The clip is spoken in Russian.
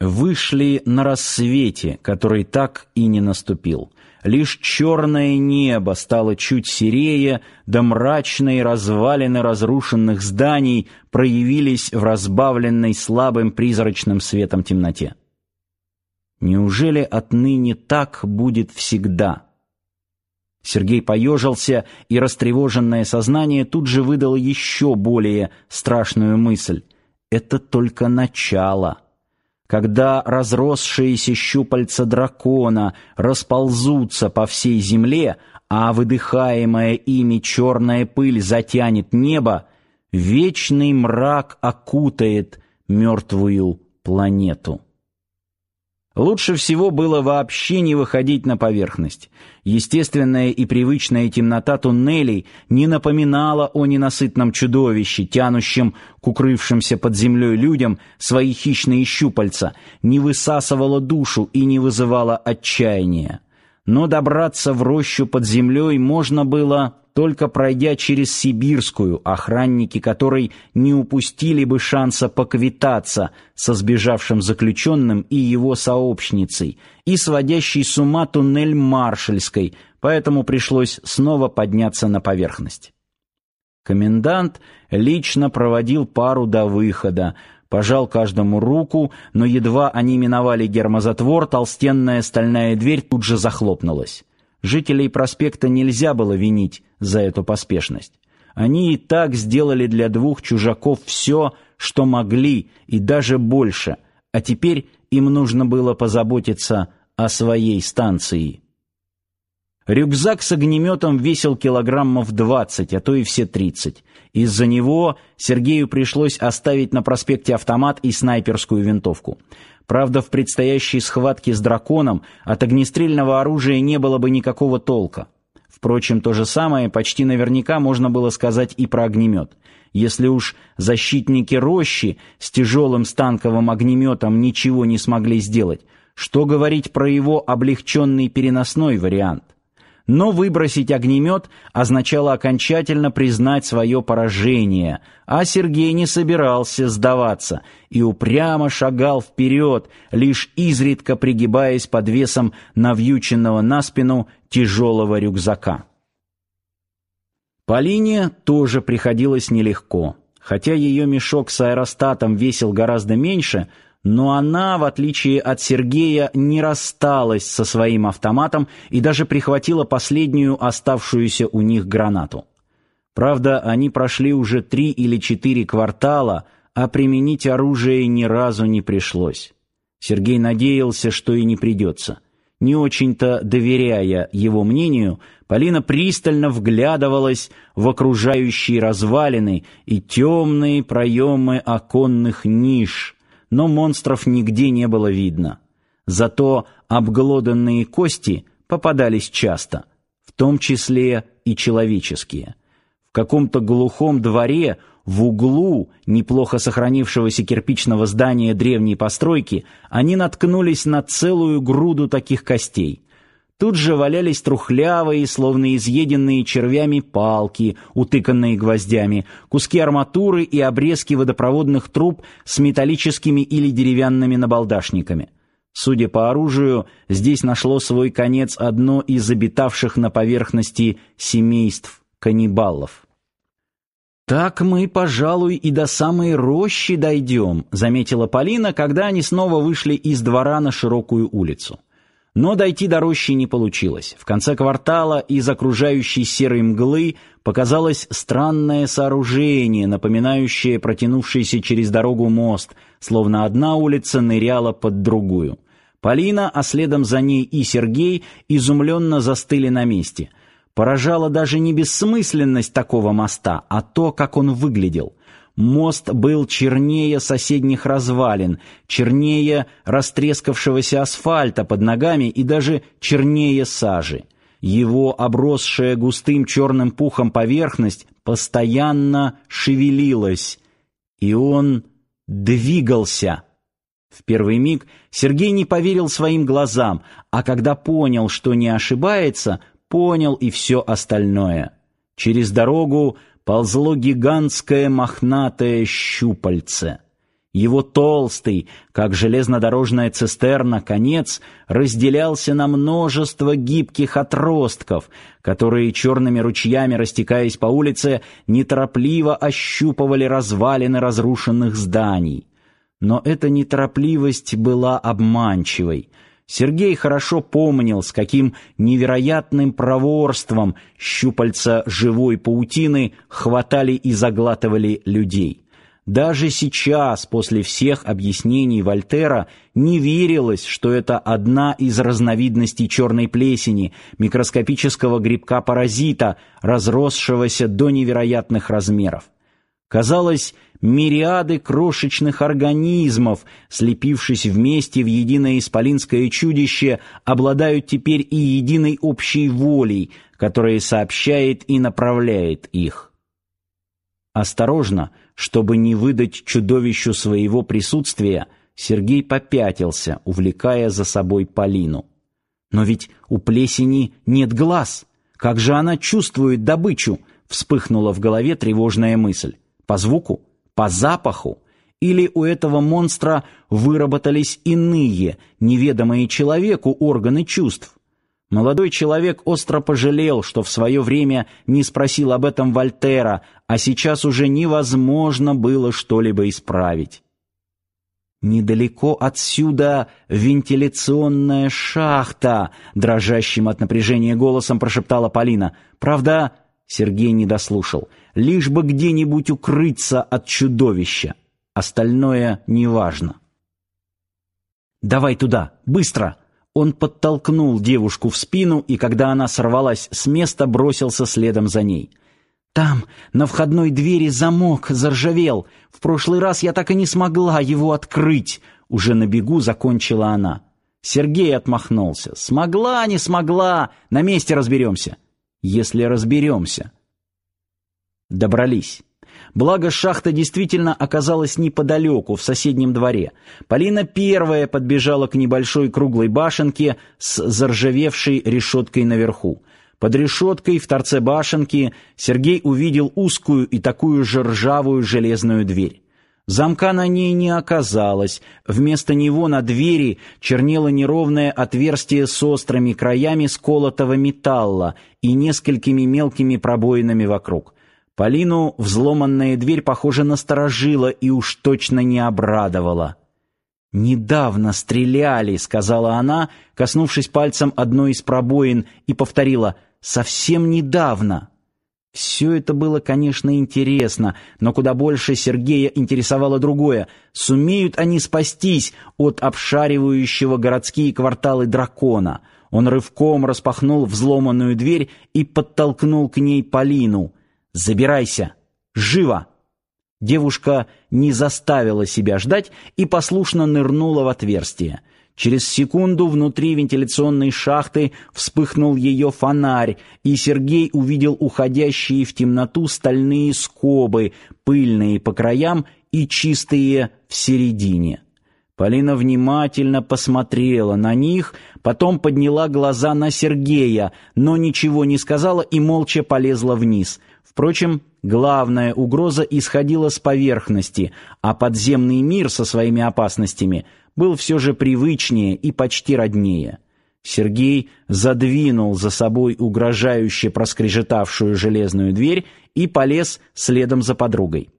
Вышли на рассвете, который так и не наступил. Лишь черное небо стало чуть серее, да мрачные развалины разрушенных зданий проявились в разбавленной слабым призрачным светом темноте. Неужели отныне так будет всегда? Сергей поежился, и растревоженное сознание тут же выдало еще более страшную мысль. Это только начало когда разросшиеся щупальца дракона расползутся по всей земле, а выдыхаемая ими черная пыль затянет небо, вечный мрак окутает мертвую планету. Лучше всего было вообще не выходить на поверхность. Естественная и привычная темнота туннелей не напоминала о ненасытном чудовище, тянущем к укрывшимся под землей людям свои хищные щупальца, не высасывала душу и не вызывала отчаяния. Но добраться в рощу под землей можно было только пройдя через Сибирскую, охранники которой не упустили бы шанса поквитаться со сбежавшим заключенным и его сообщницей, и сводящий с ума туннель Маршальской, поэтому пришлось снова подняться на поверхность. Комендант лично проводил пару до выхода, пожал каждому руку, но едва они миновали гермозатвор, толстенная стальная дверь тут же захлопнулась. Жителей проспекта нельзя было винить за эту поспешность. Они и так сделали для двух чужаков все, что могли, и даже больше, а теперь им нужно было позаботиться о своей станции. Рюкзак с огнеметом весил килограммов двадцать, а то и все тридцать. Из-за него Сергею пришлось оставить на проспекте автомат и снайперскую винтовку. Правда, в предстоящей схватке с драконом от огнестрельного оружия не было бы никакого толка. Впрочем, то же самое почти наверняка можно было сказать и про огнемет. Если уж защитники рощи с тяжелым станковым огнеметом ничего не смогли сделать, что говорить про его облегченный переносной вариант? Но выбросить огнемет означало окончательно признать свое поражение, а Сергей не собирался сдаваться и упрямо шагал вперед, лишь изредка пригибаясь под весом навьюченного на спину тяжелого рюкзака. Полине тоже приходилось нелегко. Хотя ее мешок с аэростатом весил гораздо меньше, но она, в отличие от Сергея, не рассталась со своим автоматом и даже прихватила последнюю оставшуюся у них гранату. Правда, они прошли уже три или четыре квартала, а применить оружие ни разу не пришлось. Сергей надеялся, что и не придется. Не очень-то доверяя его мнению, Полина пристально вглядывалась в окружающие развалины и темные проемы оконных ниш, но монстров нигде не было видно. Зато обглоданные кости попадались часто, в том числе и человеческие. В каком-то глухом дворе в углу неплохо сохранившегося кирпичного здания древней постройки они наткнулись на целую груду таких костей. Тут же валялись трухлявые, словно изъеденные червями палки, утыканные гвоздями, куски арматуры и обрезки водопроводных труб с металлическими или деревянными набалдашниками. Судя по оружию, здесь нашло свой конец одно из обитавших на поверхности семейств каннибалов. «Так мы, пожалуй, и до самой рощи дойдем», — заметила Полина, когда они снова вышли из двора на широкую улицу. Но дойти до рощи не получилось. В конце квартала из окружающей серой мглы показалось странное сооружение, напоминающее протянувшийся через дорогу мост, словно одна улица ныряла под другую. Полина, а следом за ней и Сергей изумленно застыли на месте. Поражала даже не бессмысленность такого моста, а то, как он выглядел — Мост был чернее соседних развалин, чернее растрескавшегося асфальта под ногами и даже чернее сажи. Его обросшая густым черным пухом поверхность постоянно шевелилась, и он двигался. В первый миг Сергей не поверил своим глазам, а когда понял, что не ошибается, понял и все остальное. Через дорогу ползло гигантское мохнатое щупальце. Его толстый, как железнодорожная цистерна, конец разделялся на множество гибких отростков, которые черными ручьями, растекаясь по улице, неторопливо ощупывали развалины разрушенных зданий. Но эта неторопливость была обманчивой. Сергей хорошо помнил, с каким невероятным проворством щупальца живой паутины хватали и заглатывали людей. Даже сейчас, после всех объяснений Вольтера, не верилось, что это одна из разновидностей черной плесени, микроскопического грибка-паразита, разросшегося до невероятных размеров. Казалось, мириады крошечных организмов, слепившись вместе в единое исполинское чудище, обладают теперь и единой общей волей, которая сообщает и направляет их. Осторожно, чтобы не выдать чудовищу своего присутствия, Сергей попятился, увлекая за собой Полину. Но ведь у плесени нет глаз. Как же она чувствует добычу? Вспыхнула в голове тревожная мысль. По звуку? По запаху? Или у этого монстра выработались иные, неведомые человеку органы чувств? Молодой человек остро пожалел, что в свое время не спросил об этом Вольтера, а сейчас уже невозможно было что-либо исправить. Недалеко отсюда вентиляционная шахта, дрожащим от напряжения голосом прошептала Полина. Правда, Сергей не дослушал. Лишь бы где-нибудь укрыться от чудовища. Остальное неважно. Давай туда, быстро. Он подтолкнул девушку в спину, и когда она сорвалась с места, бросился следом за ней. Там, на входной двери замок заржавел. В прошлый раз я так и не смогла его открыть. Уже на бегу закончила она. Сергей отмахнулся. Смогла, не смогла, на месте разберемся. Если разберемся. Добрались. Благо шахта действительно оказалась неподалеку, в соседнем дворе. Полина первая подбежала к небольшой круглой башенке с заржавевшей решеткой наверху. Под решеткой в торце башенки Сергей увидел узкую и такую же ржавую железную дверь. Замка на ней не оказалось. Вместо него на двери чернело неровное отверстие с острыми краями сколотого металла и несколькими мелкими пробоинами вокруг. Полину взломанная дверь, похоже, насторожила и уж точно не обрадовала. «Недавно стреляли», — сказала она, коснувшись пальцем одной из пробоин, и повторила «совсем недавно». Все это было, конечно, интересно, но куда больше Сергея интересовало другое. Сумеют они спастись от обшаривающего городские кварталы дракона? Он рывком распахнул взломанную дверь и подтолкнул к ней Полину — Забирайся! Живо!» Девушка не заставила себя ждать и послушно нырнула в отверстие. Через секунду внутри вентиляционной шахты вспыхнул ее фонарь, и Сергей увидел уходящие в темноту стальные скобы, пыльные по краям и чистые в середине. Полина внимательно посмотрела на них, потом подняла глаза на Сергея, но ничего не сказала и молча полезла вниз — Впрочем, главная угроза исходила с поверхности, а подземный мир со своими опасностями был все же привычнее и почти роднее. Сергей задвинул за собой угрожающе проскрежетавшую железную дверь и полез следом за подругой.